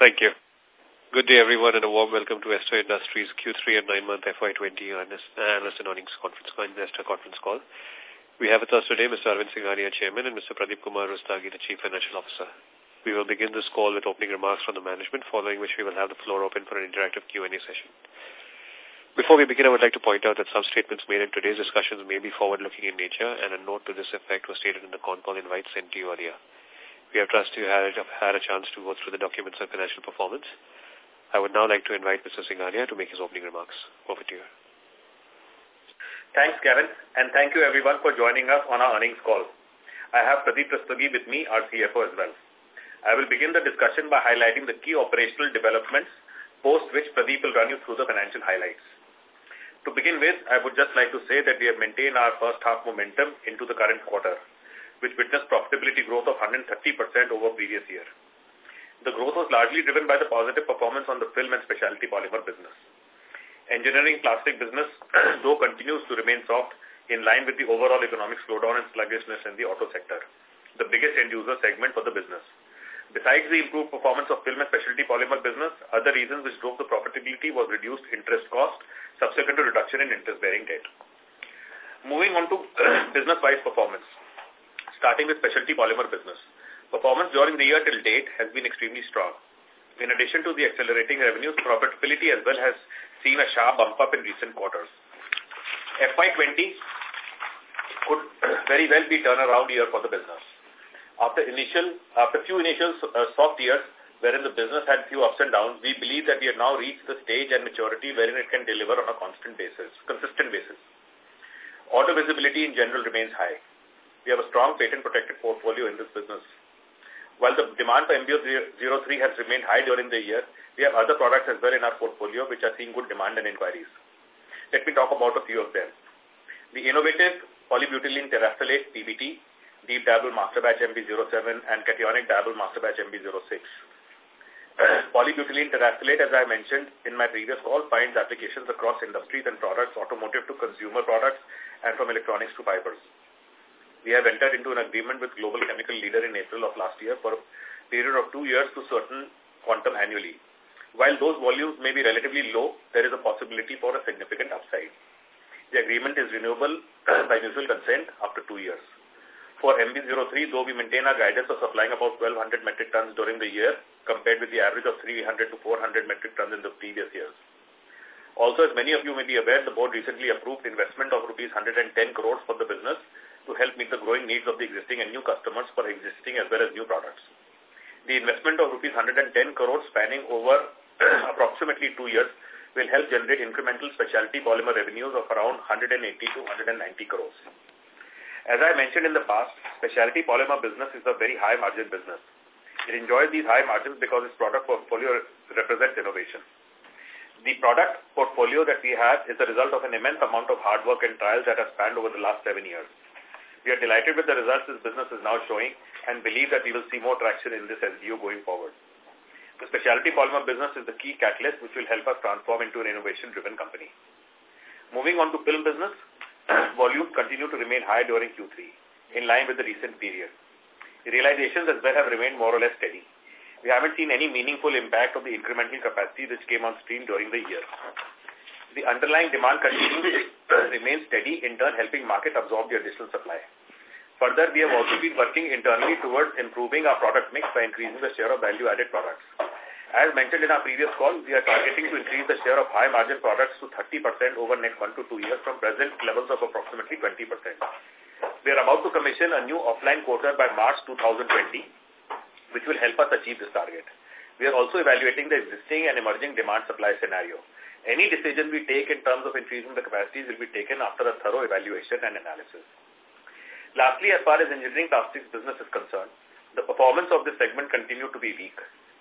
Thank you. Good day, everyone, and a warm welcome to Ester Industries Q3 and 9-month FY20 analyst and earnings conference call, investor conference call. We have with us today Mr. Arvind Singhania, Chairman, and Mr. Pradeep Kumar Rustagi, the Chief Financial Officer. We will begin this call with opening remarks from the management, following which we will have the floor open for an interactive Q&A session. Before we begin, I would like to point out that some statements made in today's discussions may be forward-looking in nature, and a note to this effect was stated in the con call invite sent to you earlier. We have trust you had, had a chance to go through the documents on financial performance. I would now like to invite Mr. Singhania to make his opening remarks. Over to you. Thanks, Kevin, and thank you everyone for joining us on our earnings call. I have Pradeep Rustagi with me, our CFO as well. I will begin the discussion by highlighting the key operational developments, post which Pradeep will run you through the financial highlights. To begin with, I would just like to say that we have maintained our first half momentum into the current quarter which witnessed profitability growth of 130% over previous year. The growth was largely driven by the positive performance on the film and specialty polymer business. Engineering plastic business, though continues to remain soft, in line with the overall economic slowdown and sluggishness in the auto sector, the biggest end-user segment for the business. Besides the improved performance of film and specialty polymer business, other reasons which drove the profitability was reduced interest cost, subsequent to reduction in interest-bearing debt. Moving on to business-wise performance starting with specialty polymer business. Performance during the year till date has been extremely strong. In addition to the accelerating revenues, profitability as well has seen a sharp bump up in recent quarters. FY20 could very well be turnaround year for the business. After initial, after few initial uh, soft years, wherein the business had few ups and downs, we believe that we have now reached the stage and maturity wherein it can deliver on a constant basis, consistent basis. Order visibility in general remains high. We have a strong patent-protected portfolio in this business. While the demand for MB03 has remained high during the year, we have other products as well in our portfolio which are seeing good demand and inquiries. Let me talk about a few of them. The innovative polybutylene terephthalate PBT, deep dyeable master batch MB07 and cationic dyeable master batch MB06. polybutylene terephthalate, as I mentioned in my previous call, finds applications across industries and products, automotive to consumer products, and from electronics to fibers. We have entered into an agreement with global chemical leader in April of last year for a period of two years to certain quantum annually. While those volumes may be relatively low, there is a possibility for a significant upside. The agreement is renewable by mutual consent after two years. For MB03, though we maintain our guidance of supplying about 1,200 metric tons during the year, compared with the average of 300 to 400 metric tons in the previous years. Also, as many of you may be aware, the board recently approved investment of rupees 110 crores for the business to help meet the growing needs of the existing and new customers for existing as well as new products. The investment of rupees 110 crores spanning over approximately two years will help generate incremental specialty polymer revenues of around 180 to 190 crores. As I mentioned in the past, specialty polymer business is a very high margin business. It enjoys these high margins because its product portfolio represents innovation. The product portfolio that we have is the result of an immense amount of hard work and trials that have spanned over the last seven years. We are delighted with the results this business is now showing and believe that we will see more traction in this SBU going forward. The specialty polymer business is the key catalyst which will help us transform into an innovation-driven company. Moving on to film business, volumes continue to remain high during Q3, in line with the recent period. Realizations as well have remained more or less steady. We haven't seen any meaningful impact of the incremental capacity which came on stream during the year the underlying demand continues to remain steady, in turn helping market absorb the additional supply. Further, we have also been working internally towards improving our product mix by increasing the share of value-added products. As mentioned in our previous call, we are targeting to increase the share of high-margin products to 30% over next one to two years from present levels of approximately 20%. We are about to commission a new offline coater by March 2020, which will help us achieve this target. We are also evaluating the existing and emerging demand-supply scenario. Any decision we take in terms of increasing the capacities will be taken after a thorough evaluation and analysis. Lastly, as far as engineering plastics business is concerned, the performance of this segment continued to be weak,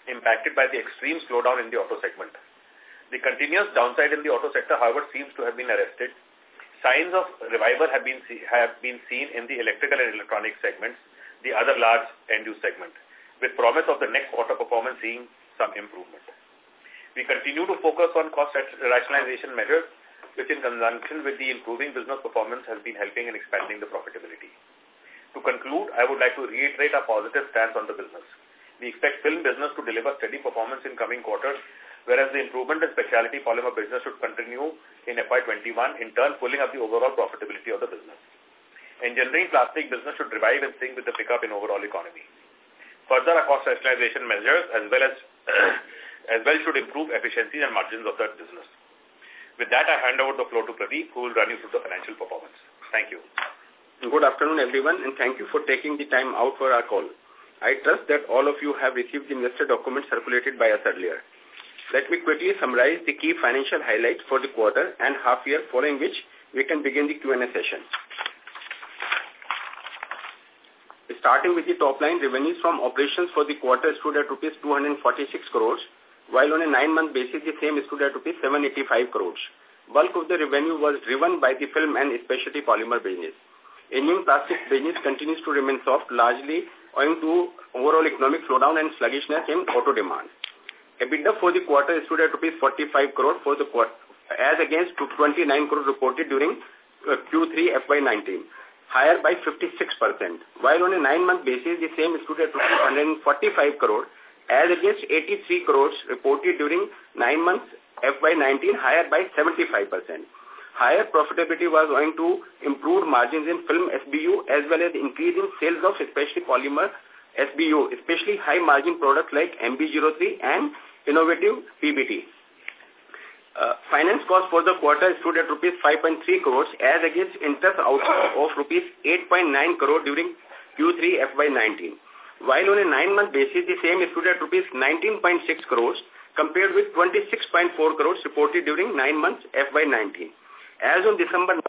impacted by the extreme slowdown in the auto segment. The continuous downside in the auto sector, however, seems to have been arrested. Signs of revival have been, have been seen in the electrical and electronic segments, the other large end-use segment, with promise of the next quarter performance seeing some improvement. We continue to focus on cost rationalization measures, which in conjunction with the improving business performance has been helping in expanding the profitability. To conclude, I would like to reiterate our positive stance on the business. We expect film business to deliver steady performance in coming quarters, whereas the improvement in specialty polymer business should continue in FY21, in turn pulling up the overall profitability of the business. Engineering plastic business should revive and sync with the pickup in overall economy. Further, our cost rationalization measures as well as as well should improve efficiency and margins of that business. With that, I hand over the floor to Pradeep, who will run you through the financial performance. Thank you. Good afternoon, everyone, and thank you for taking the time out for our call. I trust that all of you have received the investor documents circulated by us earlier. Let me quickly summarize the key financial highlights for the quarter and half year, following which we can begin the Q&A session. Starting with the top line, revenues from operations for the quarter stood at rupees 246 crores, while on a nine-month basis, the same stood at rupees 785 crores. Bulk of the revenue was driven by the film and specialty polymer business. Indian plastic business continues to remain soft, largely owing to overall economic slowdown and sluggishness in auto demand. EBITDA for the quarter stood at rupees 45 crore for the quarter, as against 29 crore reported during uh, Q3 FY19, higher by 56%. While on a nine-month basis, the same stood at rupees 145 crore, as against 83 crores reported during nine months FY19, higher by 75%. Higher profitability was owing to improved margins in film SBU as well as increase in sales of especially polymer SBU, especially high margin products like MB03 and innovative PBT. Uh, finance cost for the quarter stood at rupees 5.3 crores as against interest outflow of rupees 8.9 crore during Q3 FY19 while on a nine-month basis, the same stood at rupees 19.6 crores compared with 26.4 crores reported during nine months FY19. As on December,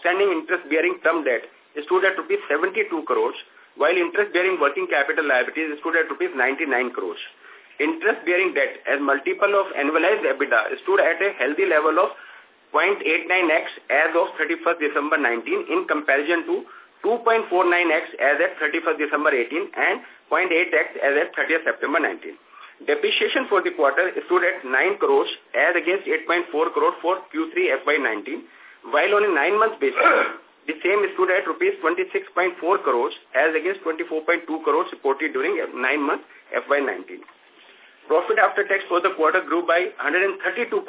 standing interest-bearing term debt stood at rupees 72 crores, while interest-bearing working capital liabilities stood at rupees 99 crores. Interest-bearing debt as multiple of annualized EBITDA stood at a healthy level of 0.89x as of 31st December 19 in comparison to 2.49x as at 31st December 18 and 0.8x as at 30th September 19. Depreciation for the quarter stood at 9 crores as against 8.4 crore for Q3 FY19, while on a nine-month basis, the same stood at rupees 26.4 crores as against 24.2 crores reported during nine months FY19. Profit after tax for the quarter grew by 132%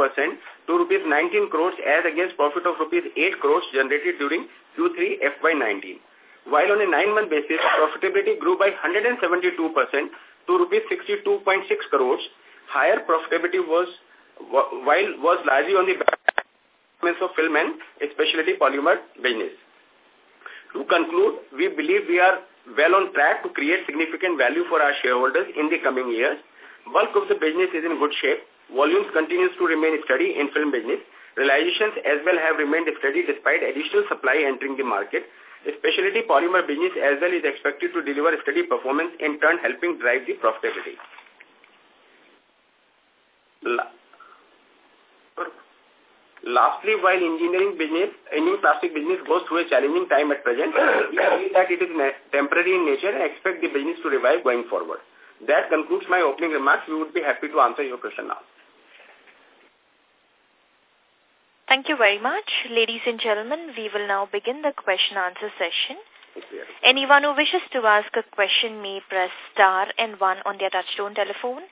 to rupees 19 crores as against profit of rupees 8 crores generated during Q3 FY19. While on a nine-month basis, profitability grew by 172% to rupees 62.6 crores. Higher profitability was while was largely on the back of film and specialty polymer business. To conclude, we believe we are well on track to create significant value for our shareholders in the coming years. Bulk of the business is in good shape. Volumes continues to remain steady in film business. Realizations as well have remained steady despite additional supply entering the market. Specialty polymer business as well is expected to deliver steady performance, in turn helping drive the profitability. Lastly, while engineering business, Indian plastic business goes through a challenging time at present, we believe that it is temporary in nature and expect the business to revive going forward. That concludes my opening remarks. We would be happy to answer your question now. Thank you very much. Ladies and gentlemen, we will now begin the question-answer session. Anyone who wishes to ask a question may press star and one on their touchtone telephone.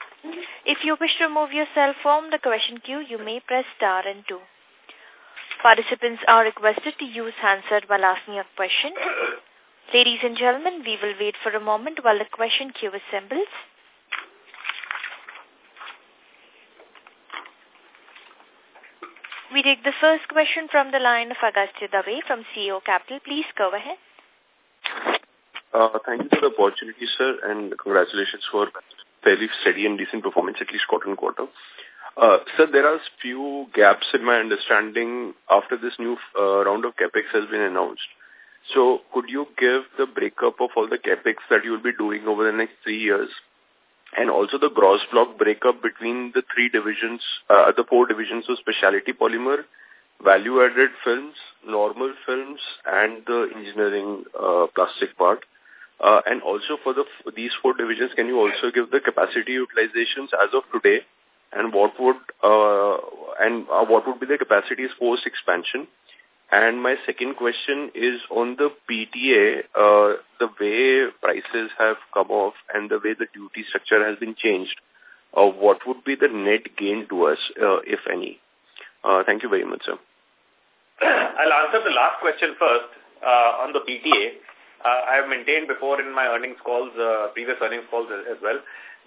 If you wish to remove yourself from the question queue, you may press star and two. Participants are requested to use handset while asking a question. Ladies and gentlemen, we will wait for a moment while the question queue assembles. We take the first question from the line of Agastya Dave from CEO Capital. Please go ahead. Uh, thank you for the opportunity, sir, and congratulations for fairly steady and decent performance, at least quarter on quarter. Uh, sir, there are few gaps in my understanding after this new uh, round of capex has been announced. So, could you give the breakup of all the capex that you will be doing over the next three years and also the gross block breakup between the three divisions, uh, the four divisions of specialty polymer, value-added films, normal films, and the engineering uh, plastic part. Uh, and also for the these four divisions, can you also give the capacity utilizations as of today, and what would uh, and uh, what would be the capacities post expansion? And my second question is on the PTA, uh, the way prices have come off and the way the duty structure has been changed, uh, what would be the net gain to us, uh, if any? Uh, thank you very much, sir. I'll answer the last question first uh, on the PTA. Uh, I have maintained before in my earnings calls, uh, previous earnings calls as well,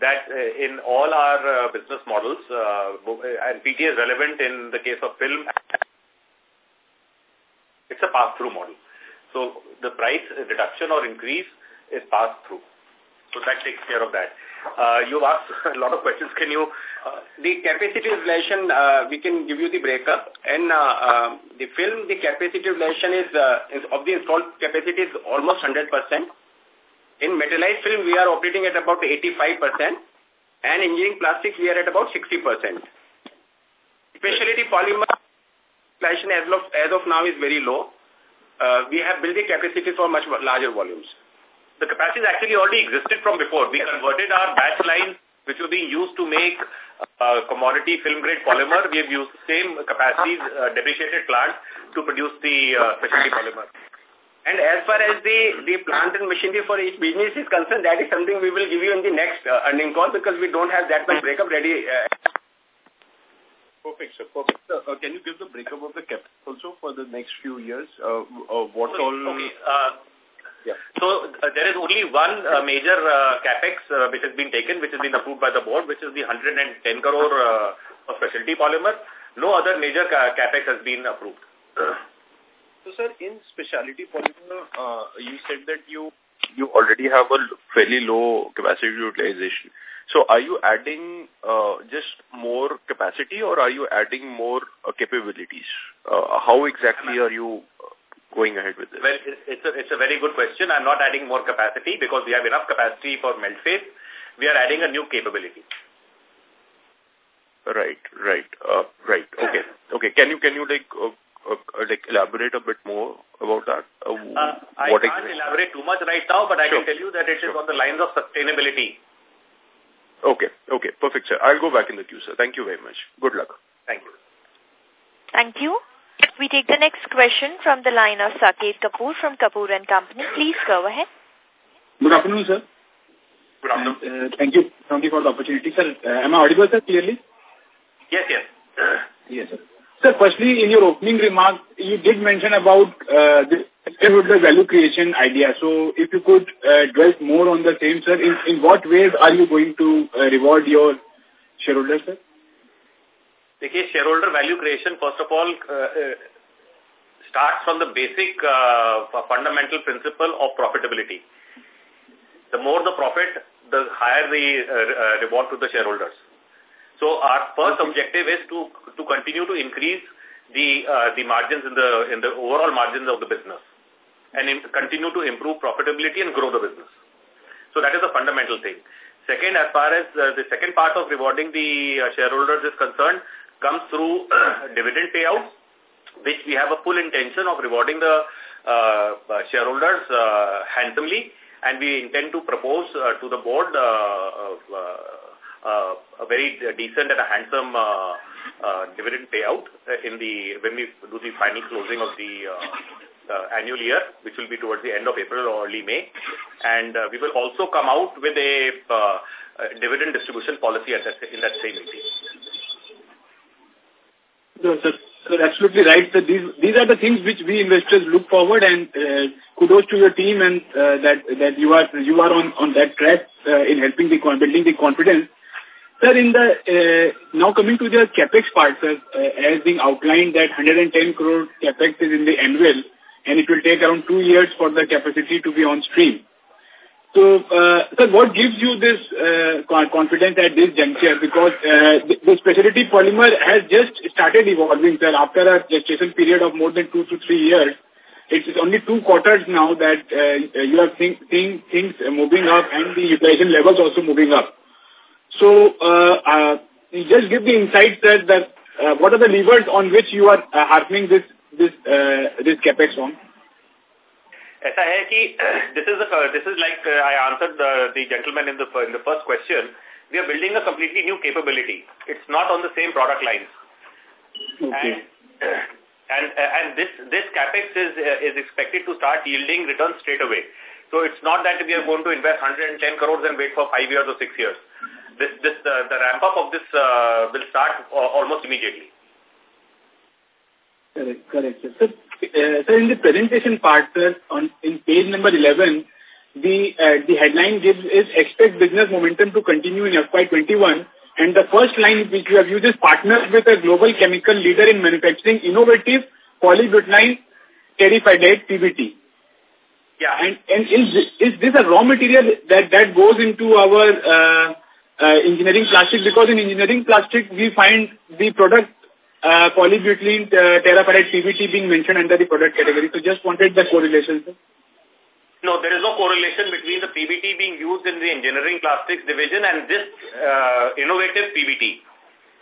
that uh, in all our uh, business models, uh, and PTA is relevant in the case of film it's a pass-through model. So the price reduction or increase is passed through. So that takes care of that. Uh, you've asked a lot of questions. Can you... Uh, the capacity utilization, uh, we can give you the breakup. And uh, uh, the film, the capacity utilization is, uh, is of the installed capacity is almost 100%. In metallized film, we are operating at about 85%. And engineering plastics, we are at about 60%. Specialty polymer utilization as of, as of now is very low. Uh, we have built the capacity for much larger volumes. The capacity actually already existed from before. We converted our batch lines, which were being used to make uh, commodity film-grade polymer. We have used the same capacities, uh, depreciated plant, to produce the uh, specialty polymer. And as far as the, the plant and machinery for each business is concerned, that is something we will give you in the next uh, earning call because we don't have that much breakup ready uh, Perfect, sir. Perfect. Uh, can you give the breakup of the cap also for the next few years? Uh, uh, what all... Okay. Uh, yeah. So uh, there is only one uh, major uh, capex uh, which has been taken, which has been approved by the board, which is the 110 crore uh, of specialty polymer. No other major ca capex has been approved. So, sir, in specialty polymer, uh, you said that you you already have a fairly low capacity utilization. So are you adding uh, just more capacity or are you adding more uh, capabilities? Uh, how exactly are you going ahead with this? Well, it's a, it's a very good question. I'm not adding more capacity because we have enough capacity for melt phase. We are adding a new capability. Right, right, uh, right. Okay, okay. Can you can you like uh, uh, like elaborate a bit more about that? Uh, uh, I can't exactly? elaborate too much right now, but I sure. can tell you that it sure. is on the lines of sustainability. Okay. Okay. Perfect, sir. I'll go back in the queue, sir. Thank you very much. Good luck. Thank you. Thank you. We take the next question from the line of Saket Kapoor from Kapoor and Company. Please go ahead. Good afternoon, sir. Good afternoon. Uh, thank you. Thank you for the opportunity, sir. Uh, am I audible, sir, clearly? Yes, yes. yes, sir. Sir, firstly, in your opening remark, you did mention about uh, the shareholder value creation idea. So if you could uh, dwell more on the same, sir, in, in what ways are you going to uh, reward your shareholders, sir? Okay, shareholder value creation, first of all, uh, starts from the basic uh, fundamental principle of profitability. The more the profit, the higher the uh, uh, reward to the shareholders. So our first objective is to to continue to increase the uh, the margins in the in the overall margins of the business, and continue to improve profitability and grow the business. So that is a fundamental thing. Second, as far as uh, the second part of rewarding the uh, shareholders is concerned, comes through dividend payouts, which we have a full intention of rewarding the uh, uh shareholders uh, handsomely, and we intend to propose uh, to the board uh, uh, uh, a very decent and a handsome uh, uh, dividend payout in the when we do the final closing of the uh, annual year, which will be towards the end of April or early May. And uh, we will also come out with a, uh, a dividend distribution policy at that, in that same meeting. Sir, sir, absolutely right. So these these are the things which we investors look forward, and uh, kudos to your team and uh, that that you are you are on on that track uh, in helping the building the confidence Sir, in the uh, now coming to the capex part, sir, uh, as being outlined that 110 crore capex is in the annual, and it will take around two years for the capacity to be on stream. So, uh, sir, what gives you this uh, confidence at this juncture? Because uh, the, the specialty polymer has just started evolving, sir, after a gestation period of more than two to three years. It's only two quarters now that uh, you are seeing, seeing things moving up and the utilization levels also moving up. So, uh, uh, just give the insight that, that uh, what are the levers on which you are uh, hardening this this uh, this capex on? ऐसा है कि this is a, this is like uh, I answered the, the gentleman in the in the first question. We are building a completely new capability. It's not on the same product lines. Okay. And And, uh, and this, this capex is, uh, is expected to start yielding returns straight away. So it's not that we are going to invest 110 crores and wait for five years or six years. This, this, uh, the ramp up of this uh, will start uh, almost immediately. Correct, correct. So, uh, sir, in the presentation part, sir, on in page number 11, the uh, the headline gives is expect business momentum to continue in FY21, and the first line which you have used is partners with a global chemical leader in manufacturing innovative polybutylene terephthalate PBT. Yeah. And, and is, is this a raw material that, that goes into our uh, uh, engineering plastic? Because in engineering plastic, we find the product uh, polybutylene uh, PBT being mentioned under the product category. So just wanted the correlation. Sir. No, there is no correlation between the PBT being used in the engineering plastics division and this uh, innovative PBT.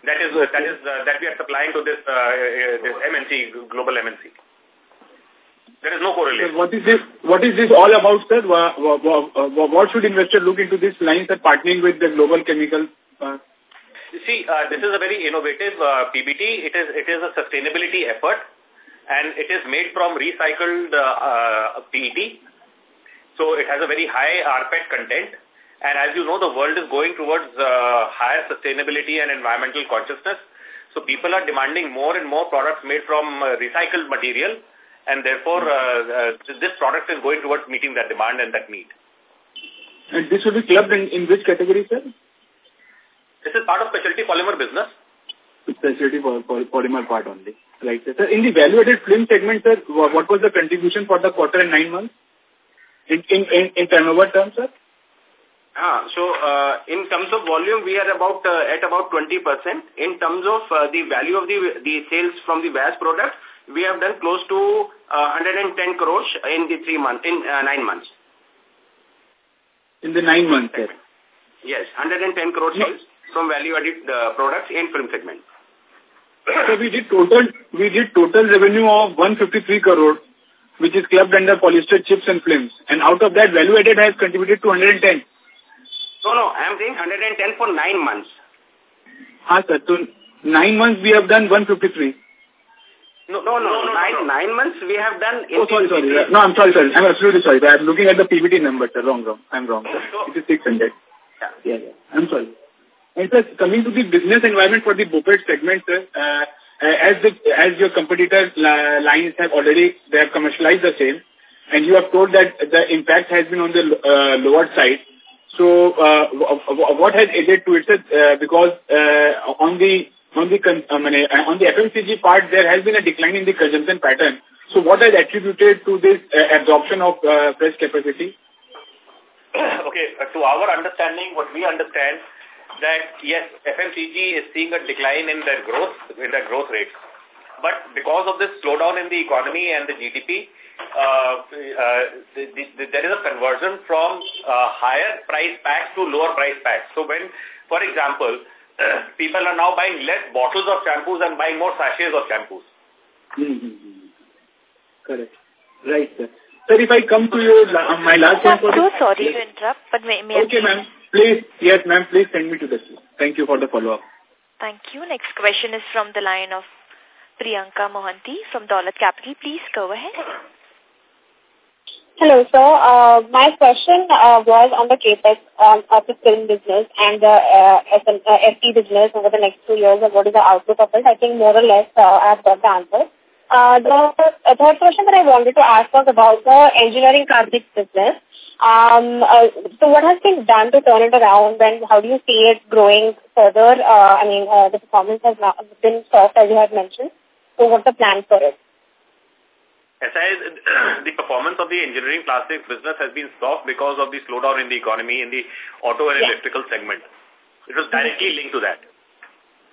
That is okay. that is uh, that we are supplying to this uh, uh this MNC global MNC. There is no correlation. what is this? What is this all about, sir? What, should investors look into this line, sir, partnering with the global chemical? Uh, you see, uh, this is a very innovative uh, PBT. It is it is a sustainability effort, and it is made from recycled uh, uh, PET. So it has a very high rPET content. And as you know, the world is going towards uh, higher sustainability and environmental consciousness. So people are demanding more and more products made from uh, recycled material and therefore this product is going towards meeting that demand and that need. And this will be clubbed in, in which category, sir? This is part of specialty polymer business. Specialty for, for polymer part only. Right, sir. In the value-added film segment, sir, what was the contribution for the quarter and nine months? In, in, in, in turnover terms, sir? Ah, so uh, in terms of volume, we are about uh, at about 20%. In terms of uh, the value of the the sales from the VAS product, we have done close to uh, 110 crores in the three months, in uh, nine months. In the nine months, sir? Yes, 110 crores sales from value-added uh, products in film segment. So we did total, we did total revenue of 153 crore, which is clubbed under polyester chips and films. And out of that, value-added has contributed to 110. No, no, I am saying 110 for nine months. Ah, sir. So nine months we have done 153. No, no, no, no, nine, nine months we have done... Oh, sorry, sorry. No, I'm sorry, sorry. I'm absolutely sorry. I'm looking at the PBT number, sir. Wrong, wrong. I'm wrong, sir. It is 600. Yeah, yeah, yeah. I'm sorry. And sir, coming to the business environment for the BOPET segment, sir, uh, as the as your competitors uh, lines have already they have commercialized the same, and you have told that the impact has been on the uh, lower side. So, uh, what has added to it? Uh, because uh, on the on the uh, on the FMCG part, there has been a decline in the consumption pattern. So what has attributed to this uh, absorption of uh, fresh capacity? okay, uh, to our understanding, what we understand that yes, FMCG is seeing a decline in their growth, in their growth rates. But because of this slowdown in the economy and the GDP, uh, uh, the, the, there is a conversion from uh, higher price packs to lower price packs. So when, for example, people are now buying less bottles of shampoos and buying more sachets of shampoos. Mm -hmm. Correct. Right, sir. Sir, if I come to you, uh, my last I'm so sorry to interrupt, but may, may Okay, ma'am. Please, yes, ma'am, please send me to the Thank you for the follow-up. Thank you. Next question is from the line of Priyanka Mohanty from Dolat Capital. Please go ahead. Hello, sir. Uh, my question uh, was on the capex um, of the film business and the uh, FT business over the next two years and what is the outlook of it. I think more or less uh, I have got the answer. Uh, the third question that I wanted to ask was about the engineering plastics business. Um, uh, so what has been done to turn it around and how do you see it growing further? Uh, I mean, uh, the performance has not been soft as you had mentioned. So what's the plan for it? SIS, the performance of the engineering plastics business has been soft because of the slowdown in the economy in the auto and yeah. electrical segment. It was directly linked to that.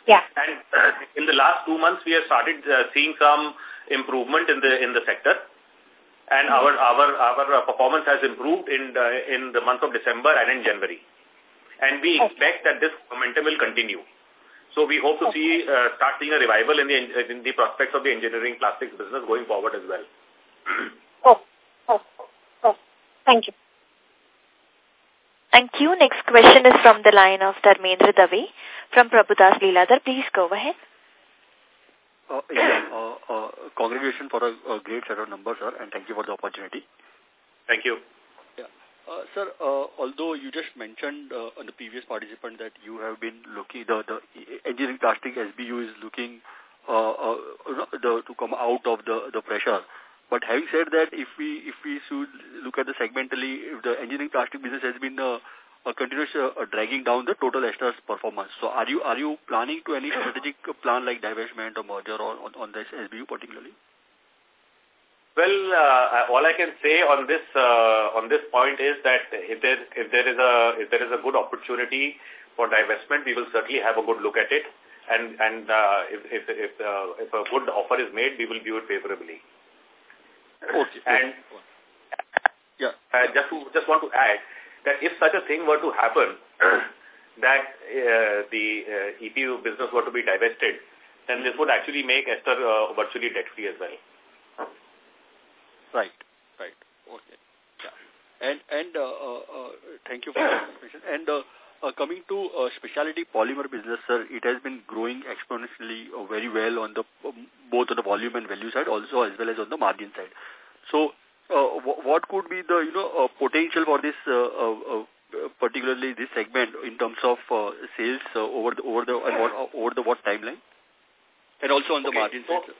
Yeah. And in the last two months, we have started uh, seeing some improvement in the in the sector, and our our our uh, performance has improved in the, in the month of December and in January, and we expect that this momentum will continue. So we hope to see uh, start seeing a revival in the in the prospects of the engineering plastics business going forward as well. oh, oh, oh. Thank you. Thank you. Next question is from the line of Dharmendra Dave from Prabhudas Lilladher. Please go ahead. Uh, yeah, uh, uh, congratulations for a, a great set of numbers, sir, and thank you for the opportunity. Thank you. Yeah. Uh, sir, uh, although you just mentioned uh, on the previous participant that you have been looking, the, the engineering plastic SBU is looking uh, uh, the, to come out of the, the pressure. But having said that, if we if we should look at the segmentally, if the engineering plastic business has been uh, uh, continuous uh, dragging down the total Ester's performance. So are you are you planning to any strategic plan like divestment or merger or on, on this SBU particularly? Well, uh, all I can say on this uh, on this point is that if there if there is a if there is a good opportunity for divestment, we will certainly have a good look at it, and and uh, if if if, uh, if a good offer is made, we will view it favorably. Okay. And yeah, uh, just to just want to add that if such a thing were to happen, that uh, the uh, EPU business were to be divested, then this would actually make Ester uh, virtually debt-free as well. Right, right, okay. Yeah. And, and uh, uh, uh, thank you for the information. And uh, uh, coming to uh, specialty polymer business, sir, it has been growing exponentially uh, very well on the um, both on the volume and value side, also as well as on the margin side. So, uh, what could be the you know uh, potential for this, uh, uh, uh, particularly this segment in terms of uh, sales uh, over the over the uh, over the what timeline, and also on the okay, margin so, side.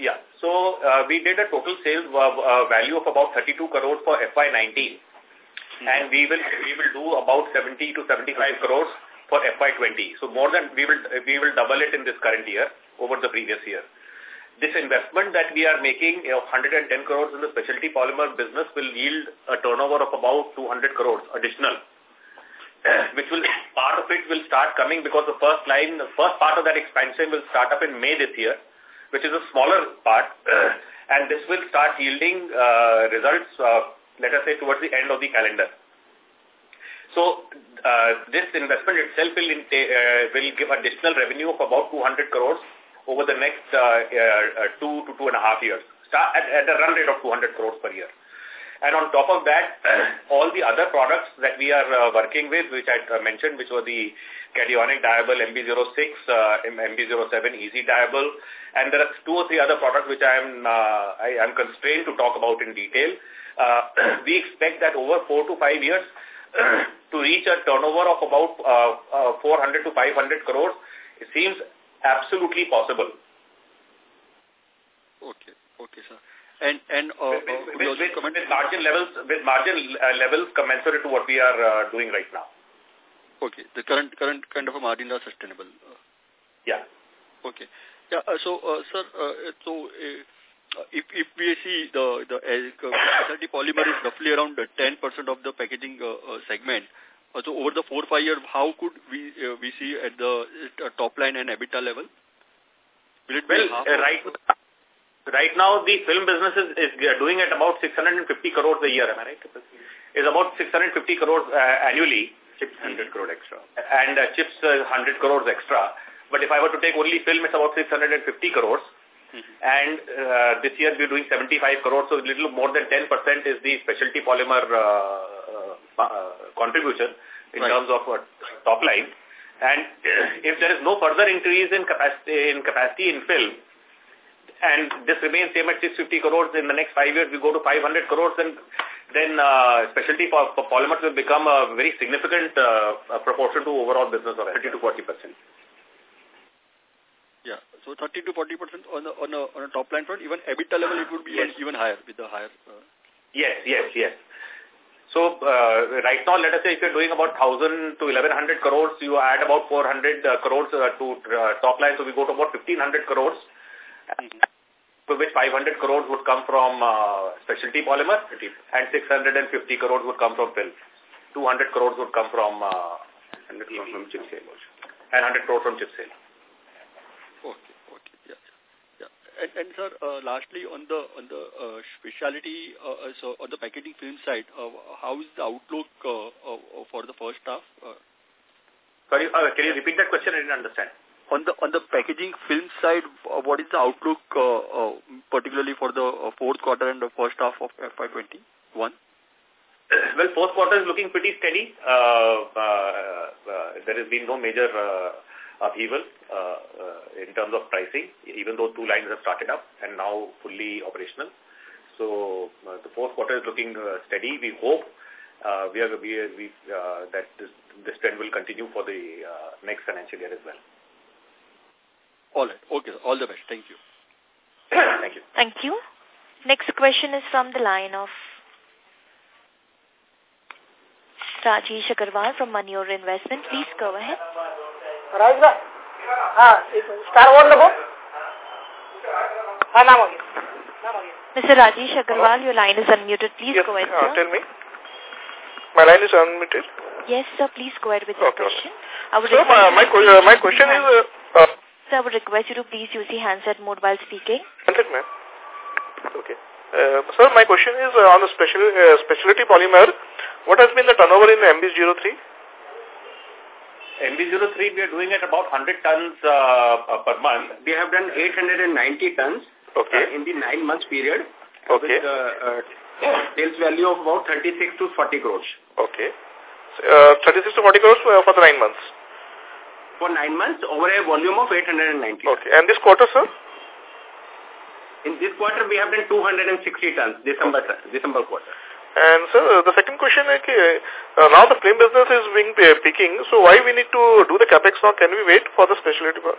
Yeah, so uh, we did a total sales uh, value of about 32 crores for FY19 and we will we will do about 70 to 75 crores for FY20. So more than we will we will double it in this current year over the previous year. This investment that we are making of 110 crores in the specialty polymer business will yield a turnover of about 200 crores additional, which will part of it will start coming because the first line, the first part of that expansion will start up in May this year, which is a smaller part, and this will start yielding uh, results. Uh, let us say, towards the end of the calendar. So, uh, this investment itself will, uh, will give additional revenue of about 200 crores over the next uh, uh, two to two and a half years, Start at, at a run rate of 200 crores per year. And on top of that, all the other products that we are uh, working with, which I uh, mentioned, which were the cationic dyeable MB06, uh, MB07 easy dyeable, and there are two or three other products which I am uh, I am constrained to talk about in detail. Uh, we expect that over four to five years to reach a turnover of about uh, uh, 400 to 500 crores, it seems absolutely possible. Okay, okay, sir. And and uh, with, uh, with, with, with margin levels with margin uh, levels commensurate to what we are uh, doing right now. Okay, the current current kind of a margin are sustainable. Yeah. Okay. Yeah. Uh, so, uh, sir, uh, so uh, if if we see the the uh, specialty polymer is roughly around 10 percent of the packaging uh, segment. Uh, so, over the four five years, how could we uh, we see at the uh, top line and EBITDA level? Will it well, uh, right. Right now, the film business is, is doing at about 650 crores a year, am I right? Is about 650 crores uh, annually. Chips 100 crore extra. And uh, chips uh, 100 crores extra. But if I were to take only film, it's about 650 crores. Mm -hmm. And uh, this year we're doing 75 crores, so a little more than 10% is the specialty polymer uh, contribution in right. terms of uh, top line. And if there is no further increase in capacity in, capacity in film, and this remains same at 650 crores in the next five years, we go to 500 crores, then then uh, specialty for, for polymers will become a very significant uh, proportion to overall business of 30 to 40 percent. Yeah, so 30 to 40 percent on a, on a on a top line front, even EBITDA level it would be yes. even higher with the higher. Uh... Yes, yes, yes. So uh, right now, let us say if you're doing about 1,000 to 1,100 crores, you add about 400 uh, crores uh, to uh, top line, so we go to about 1,500 crores. Mm -hmm to which 500 crores would come from uh, specialty polymer and 650 crores would come from film. 200 crores would come from, uh, 100 crores from chip sale and 100 crores from chip sale. Okay, okay, yeah. yeah. And, and sir, uh, lastly on the on the uh, specialty, uh, so on the packaging film side, uh, how is the outlook uh, uh, for the first half? Uh, Sorry, uh, can you repeat that question? I didn't understand on the on the packaging film side, uh, what is the outlook, uh, uh, particularly for the uh, fourth quarter and the first half of FY21? Well, fourth quarter is looking pretty steady. Uh, uh, uh, there has been no major uh, upheaval uh, uh, in terms of pricing, even though two lines have started up and now fully operational. So uh, the fourth quarter is looking uh, steady. We hope uh, we are, we, are, we uh, that this, this trend will continue for the uh, next financial year as well. All right. Okay. All the best. Thank you. Thank you. Thank you. Next question is from the line of Rajesh Agarwal from Manure Investment. Please go ahead. Raj हाँ star बोल लो हाँ नाम Mr. Rajesh Agarwal, your line is unmuted. Please yes, go ahead, uh, sir. tell me. My line is unmuted. Yes, sir. Please go ahead with your Okay, question. I would So request my, you my, to que- please uh, my use the question is, hand- uh, uh, Sir, I would request you to please use the handset mode while speaking. handset ma'am. Okay. Uh, sir, my question is uh, on the special uh, specialty polymer. What has been the turnover in MB03? MB03, we are doing at about 100 tons uh, uh, per month. We have done 890 tons Okay. uh, in the nine months period Okay. with uh, uh, sales value of about 36 to 40 crores. Okay. Uh, 36 to 40 crores uh, for the nine months. For nine months, over a volume of 890. Okay. And this quarter, sir? In this quarter, we have done 260 tons, December December quarter. And sir, uh, the second question is, uh, now the film business is being uh, peaking, so why we need to do the capex now? Can we wait for the specialty? part?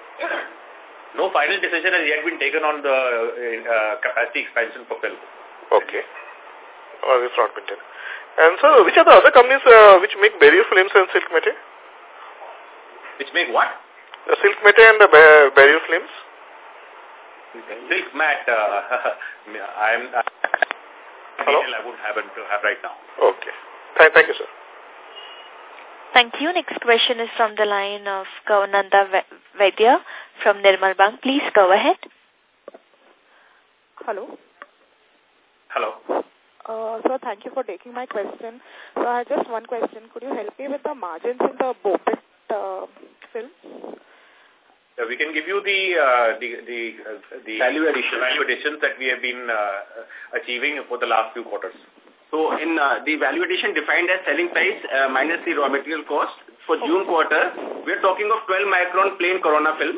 No final decision has yet been taken on the uh, capacity expansion for film. Okay. Oh, it's not been done. And sir, which are the other companies uh, which make barrier films and silk mete? Which make what? The silk mete and the ba barrier films? Silk mat, uh, I'm, uh, Hello? detail I wouldn't happen to have right now. Okay. Thank, thank you, sir. Thank you. Next question is from the line of Kaunanda Vaidya from Nirmal Bang. Please go ahead. Hello. Hello. Uh, so thank you for taking my question. So I have just one question. Could you help me with the margins in the BOPET uh, film? Uh, we can give you the uh, the the, uh, the Value addition. value additions that we have been uh, achieving for the last few quarters. So in uh, the value addition defined as selling price uh, minus the raw material cost, for June quarter, we are talking of 12 micron plain corona film.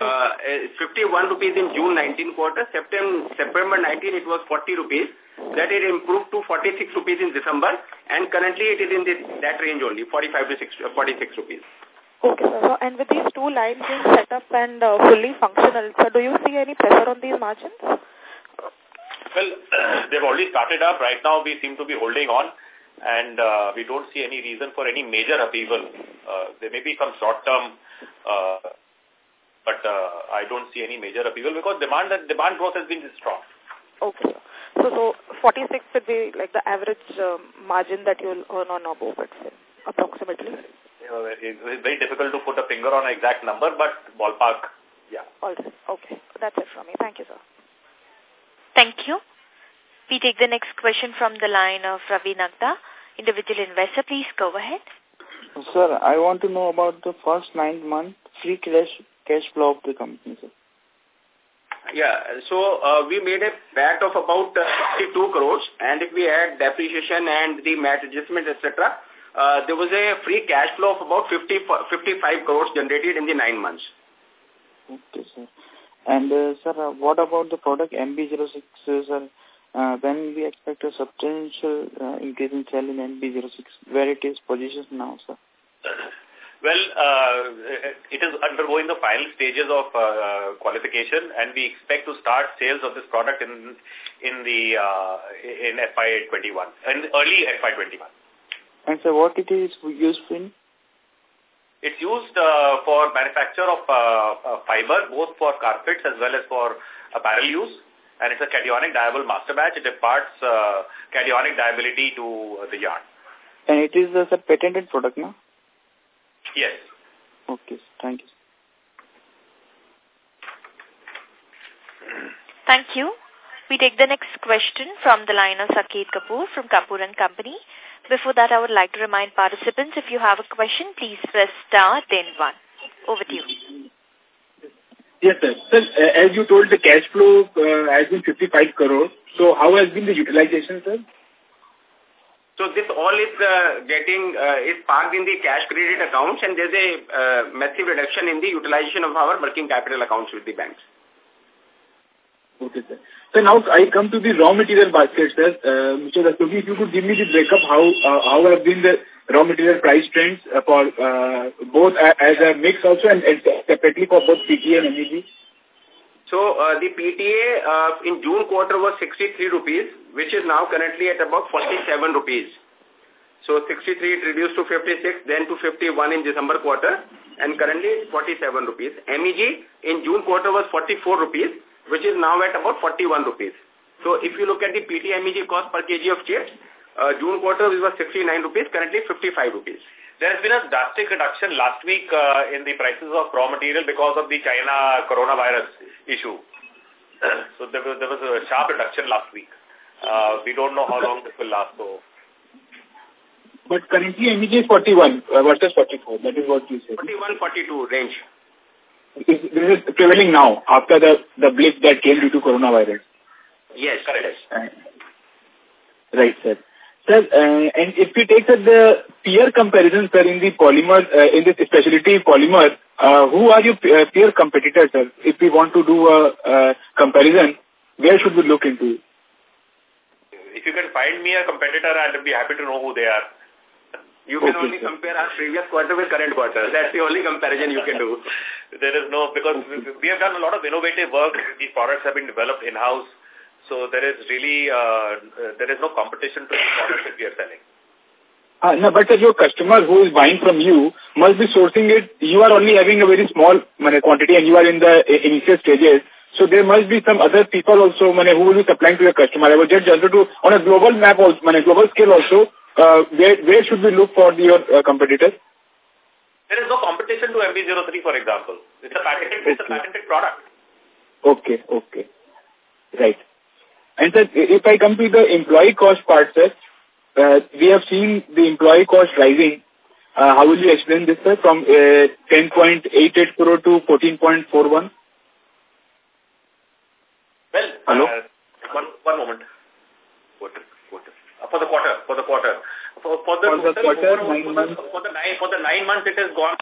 Uh, uh, 51 rupees in June 19 quarter. September, September 19 it was 40 rupees. That it improved to 46 rupees in December and currently it is in this, that range only, 45 to 6, uh, 46 rupees. Okay, sir. So, and with these two lines being set up and uh, fully functional, so do you see any pressure on these margins? Well, they've already started up. Right now, we seem to be holding on, and uh, we don't see any reason for any major upheaval. Uh, there may be some short-term, uh, but uh, I don't see any major upheaval because demand that demand growth has been strong. Okay. So, so 46 would be like the average um, margin that you'll earn on a BOPET film, approximately. You know, it- it's very difficult to put a finger on an exact number, but ballpark, yeah. All right. Okay. That's it from me. Thank you, sir. Thank you. We take the next question from the line of Ravi Nagda, individual investor. Please go ahead. Sir, I want to know about the first nine month free cash cash flow of the company, sir. Yeah, so uh, we made a PAT of about uh, 62 crores and if we add depreciation and the MAT adjustment, etc., uh, there was a free cash flow of about 50, 55 crores generated in the nine months. Okay, sir. And, uh, sir, uh, what about the product MB06, uh, sir? Uh, when we expect a substantial uh, increase in sale in MB06, where it is positioned now, sir? Well, uh, it is undergoing the final stages of uh, qualification, and we expect to start sales of this product in in the uh, in FY21, in early FY21. And, sir, what it is used in? It's used uh, for manufacture of uh, uh, fiber, both for carpets as well as for apparel use. And it's a cationic dyeable master batch. It imparts uh, cationic dyeability to uh, the yarn. And it is uh, sir, patented product, no? Yes. Okay, thank you. Thank you. We take the next question from the line of Saket Kapoor from Kapoor and Company. Before that, I would like to remind participants, if you have a question, please press star, then one. Over to you. Yes, sir. Sir, uh, as you told, the cash flow uh, has been 55 crores. So how has been the utilization, sir? So this all is uh, getting uh, is parked in the cash credit accounts and there's a uh, massive reduction in the utilization of our working capital accounts with the banks. Okay, sir. So now I come to the raw material basket, sir. Uh, Mr. Rustagi, if you could give me the breakup, how uh, how have been the raw material price trends uh, for uh, both as a mix also and, and separately for both PTA and MEG? So uh, the PTA uh, in June quarter was 63 rupees, which is now currently at about 47 rupees. So 63 it reduced to 56, then to 51 in December quarter, and currently it's 47 rupees. MEG in June quarter was 44 rupees, which is now at about 41 rupees. So if you look at the PT MEG cost per kg of chips, uh, June quarter it was 69 rupees, currently 55 rupees. There has been a drastic reduction last week uh, in the prices of raw material because of the China coronavirus issue. so there was, there was a sharp reduction last week. Uh, we don't know how long this will last. So. But currently MEG is 41 uh, versus 44. That is what you said. 41, 42 range. This is prevailing now after the, the blip that came due to coronavirus. Yes, correct. Uh, right, sir. Sir, uh, and if we take uh, the peer comparison, sir, in the polymer, uh, in this specialty polymer, uh, who are your uh, peer competitors, sir? If we want to do a, a comparison, where should we look into? If you can find me a competitor, I'll be happy to know who they are. You can okay, only sir. compare our previous quarter with current quarter. That's the only comparison you can do. There is no, because we have done a lot of innovative work. These products have been developed in-house. So there is really, uh, there is no competition to the products that we are selling. Uh, no, but your customer who is buying from you must be sourcing it. You are only having a very small quantity and you are in the initial stages. So there must be some other people also who will be supplying to your customer. I would just to, on a global map also, on a global scale also, uh, where, where should we look for your uh, competitors? There is no competition to MB03, for example. It's a patented, okay. it's a patented product. Okay, okay. Right. And sir, if I come to the employee cost part, sir, uh, we have seen the employee cost rising. Uh, how will you explain this, sir, from uh, 10.88 crore to 14.41? Well, Hello? Uh, one, one moment. Quarter, quarter. For the quarter, for the quarter. For, for the, for the quarter, nine months. For the nine, for the nine months, it has gone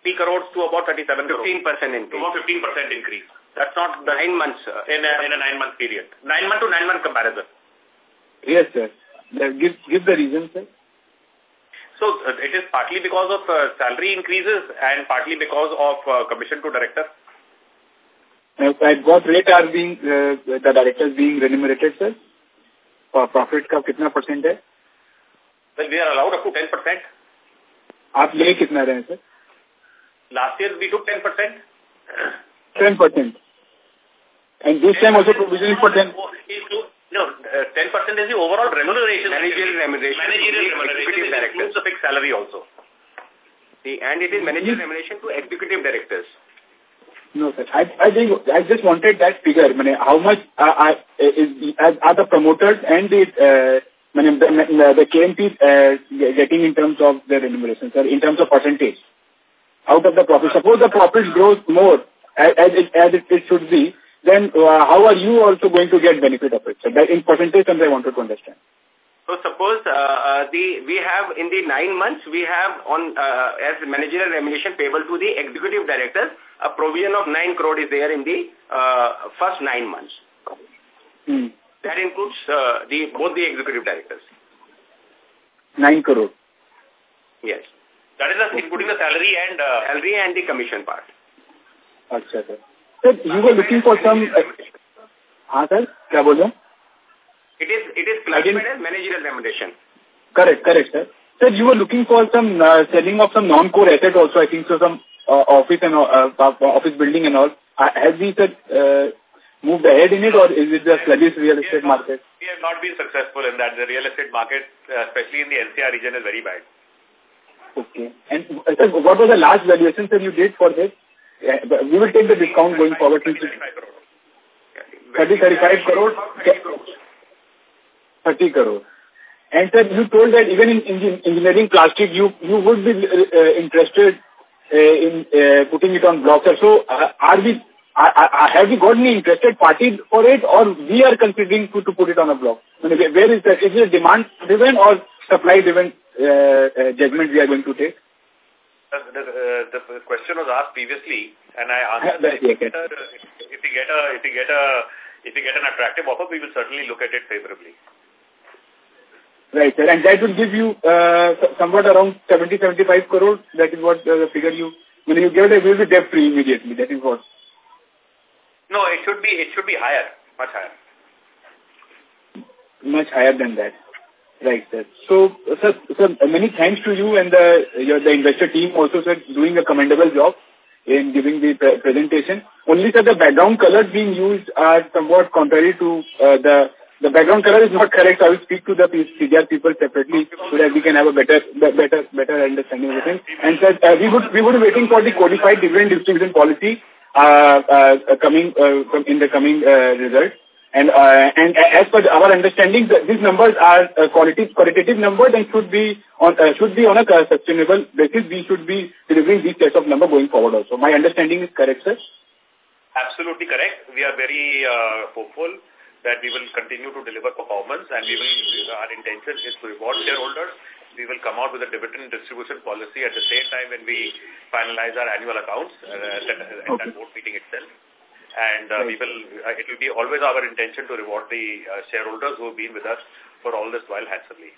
3 crores to about 37 15% increase. About 15% increase. That's not the nine months uh, in a, in a nine month period. Nine month to nine month comparison. Yes, sir. Give, give the reason, sir. So uh, it is partly because of uh, salary increases and partly because of uh, commission to director. At what rate are being uh, the directors being remunerated, sir? For profit का कितना percent है? Well, we are allowed up to 10 percent. आप ले कितना रहे हैं sir? Last year we took 10 percent. 10 percent. And this time also provision is for 10. No, uh, 10% is the overall remuneration. Managerial remuneration. Managerial remuneration. It includes the fixed salary also. The, and it is managerial remuneration to executive directors. No, sir. I, I, think, I just wanted that figure. I mean, How much are, are, is, are the promoters and the, uh, the, the KMP uh, getting in terms of their remuneration, sir, in terms of percentage? Out of the profit. Suppose the profit grows more as, as, it, as it, it should be, then uh, how are you also going to get benefit of it? So that in percentage terms I wanted to understand. So suppose uh, uh, the we have in the nine months we have on uh, as managerial remuneration payable to the executive directors a provision of nine crore is there in the uh, first nine months. Hmm. That includes uh, the both the executive directors. Nine crore. Yes. That is including the salary and uh, salary and the commission part. अच्छा sir Sir, you were looking for some... हाँ sir क्या बोल रहे It is it is classified as managerial remuneration. Correct, correct, sir. Sir, you were looking for some uh, selling of some non-core asset also. I think so. Some uh, office and uh, office building and all. Uh, has we uh, moved ahead in it, or is it the sluggish real estate not, market? We have not been successful in that. The real estate market, uh, especially in the NCR region, is very bad. Okay. And uh, sir, what was the last valuation that you did for this? Yeah, we will take the discount going forward. 30, 35 crores. 30 crore. And sir, you told that even in engineering plastic, you you would be uh, interested uh, in uh, putting it on block. So, uh, are we are, are, have we got any interested parties for it, or we are considering to, to put it on a block? Where is that? Is it demand-driven or supply-driven uh, uh, judgment we are going to take? The, the, uh, the question was asked previously, and I answered that if, we get a, if we get a if we get a if we get an attractive offer, we will certainly look at it favorably. Right, sir. And that will give you uh, somewhat around 70, 75 crores. That is what uh, the figure you, when you get it, it will be debt free immediately. That is what. No, it should be, it should be higher, much higher. Much higher than that. Right, sir. So, sir, sir, many thanks to you and the, your, the investor team also, sir, doing a commendable job in giving the pre presentation. Only, sir, the background colors being used are somewhat contrary to uh, the the background color is not correct. I will speak to the CDR people separately so that we can have a better, better, better understanding of the thing. And sir, uh, we would we would be waiting for the codified dividend distribution policy uh, uh, coming uh, in the coming uh, results. And uh, and as per our understanding, these numbers are uh, qualitative, qualitative numbers and should be on uh, should be on a sustainable basis. We should be delivering these sets of numbers going forward also. My understanding is correct, sir. Absolutely correct. We are very uh, hopeful that we will continue to deliver performance and we will, our intention is to reward shareholders. We will come out with a dividend distribution policy at the same time when we finalize our annual accounts uh, at, at okay. that board meeting itself. And uh, we will, uh, it will be always our intention to reward the uh, shareholders who have been with us for all this while handsomely.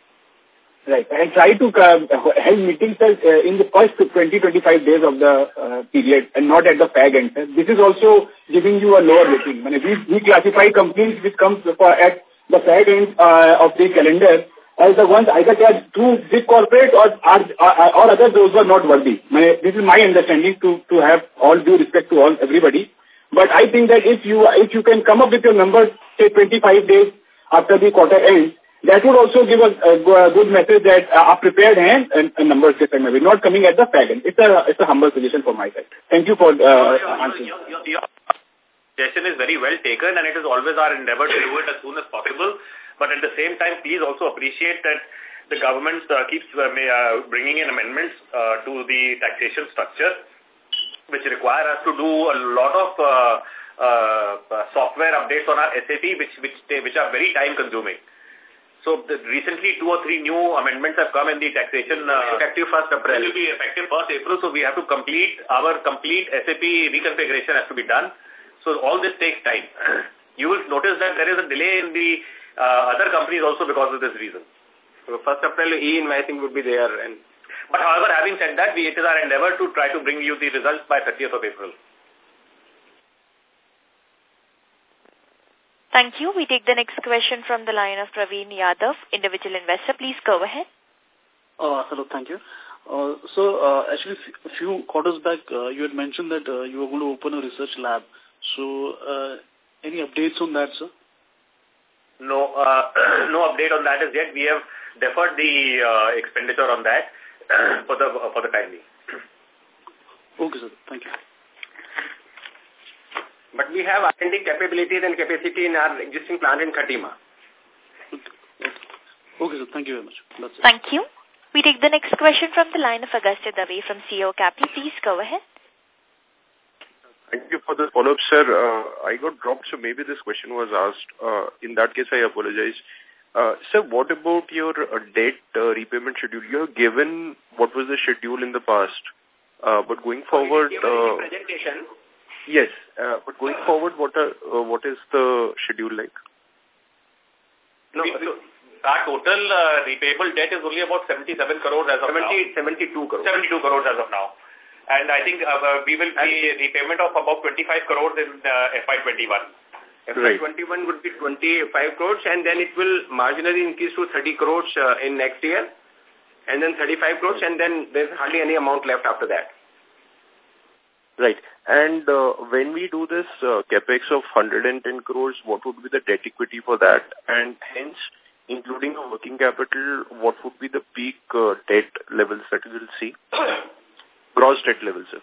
Right. And try to uh, meetings uh, in the first 20-25 days of the uh, period and not at the fag end. This is also giving you a lower rating. I mean, we, we classify companies which comes for, at the fag end uh, of the calendar as the ones either they are too big corporate or, are, or, or other those who are not worthy. I mean, this is my understanding to, to have all due respect to all everybody. But I think that if you if you can come up with your numbers, say 25 days after the quarter ends, that would also give us a, a good message that uh, a prepared hand and, and numbers this time maybe not coming at the fag end. It's a it's a humble suggestion from my side. Thank you for uh, answering. Your, your, your suggestion is very well taken, and it is always our endeavor to do it as soon as possible. But at the same time, please also appreciate that the government uh, keeps uh, may, uh, bringing in amendments uh, to the taxation structure, which require us to do a lot of uh, uh, software updates on our SAP, which which which are very time consuming. So the, recently two or three new amendments have come in the taxation uh, effective first April. It will be effective first April. So we have to complete our complete SAP reconfiguration has to be done. So all this takes time. you will notice that there is a delay in the uh, other companies also because of this reason. So first April e-invoicing would be there. and. But however, having said that, we, it is our endeavor to try to bring you the results by 30th of April. Thank you. We take the next question from the line of Praveen Yadav, individual investor. Please go ahead. Uh, hello, thank you. Uh, so, uh, actually, a few quarters back, uh, you had mentioned that uh, you were going to open a research lab. So, uh, any updates on that, sir? No, uh, no update on that as yet. We have deferred the uh, expenditure on that for the for the time being. Okay, sir. Thank you. But we have R&D capabilities and capacity in our existing plant in Khatima. Okay, sir. Thank you very much. That's Thank you. We take the next question from the line of Agastya Dave from CAO Capital. Please go ahead. Thank you for the follow-up, sir. Uh, I got dropped, so maybe this question was asked. Uh, in that case, I apologize. Uh, sir, what about your uh, debt uh, repayment schedule? You have given what was the schedule in the past, uh, but going forward... Uh, presentation. Yes, uh, but going forward, what are uh, what is the schedule like? No, so our total uh, repayable debt is only about 77 crores as of 70, now. 72 crores. 72 crores as of now. And I think uh, we will see repayment of about 25 crores in uh, FY21. FY21 would be 25 crores and then it will marginally increase to 30 crores uh, in next year and then 35 crores and then there's hardly any amount left after that. Right. And uh, when we do this uh, capex of 110 crores, what would be the debt equity for that? And hence, including a working capital, what would be the peak uh, debt levels that we will see? gross debt levels, sir.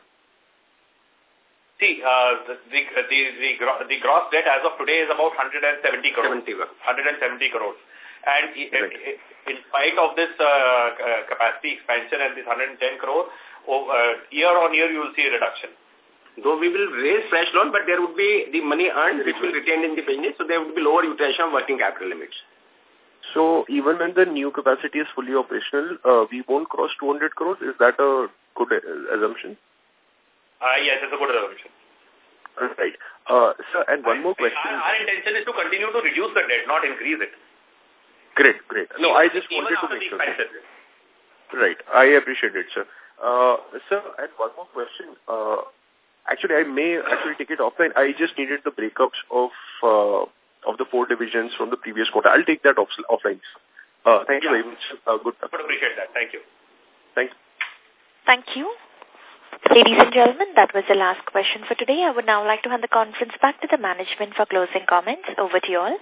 See, uh, the, the, the, the, the gross debt as of today is about 170 crores. 70. 170 crores. And right. in, spite of this uh, uh, capacity expansion and this 110 crore, oh, uh, year on year you will see a reduction. Though we will raise fresh loan, but there would be the money earned which will retain in the business, so there would be lower utilization of working capital limits. So even when the new capacity is fully operational, uh, we won't cross 200 crores. Is that a good uh, assumption? Uh, yes, it's a good assumption. Right. Uh, sir, and one more question. Our, our, intention is to continue to reduce the debt, not increase it. Great, great. No, even, I just wanted to make sure. Right. I appreciate it, sir. Uh, sir, and one more question. Uh, actually, I may actually take it offline. I just needed the breakups of uh, of the four divisions from the previous quarter. I'll take that off offline. Uh, thank you very much. Uh, good. I would appreciate that. Thank you. Thank you. Thank you. Ladies and gentlemen, that was the last question for today. I would now like to hand the conference back to the management for closing comments. Over to you all.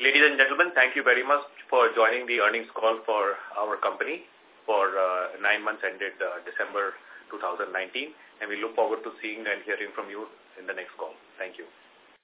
Ladies and gentlemen, thank you very much for joining the earnings call for our company for uh, nine months ended uh, December 2019. And we look forward to seeing and hearing from you in the next call. Thank you.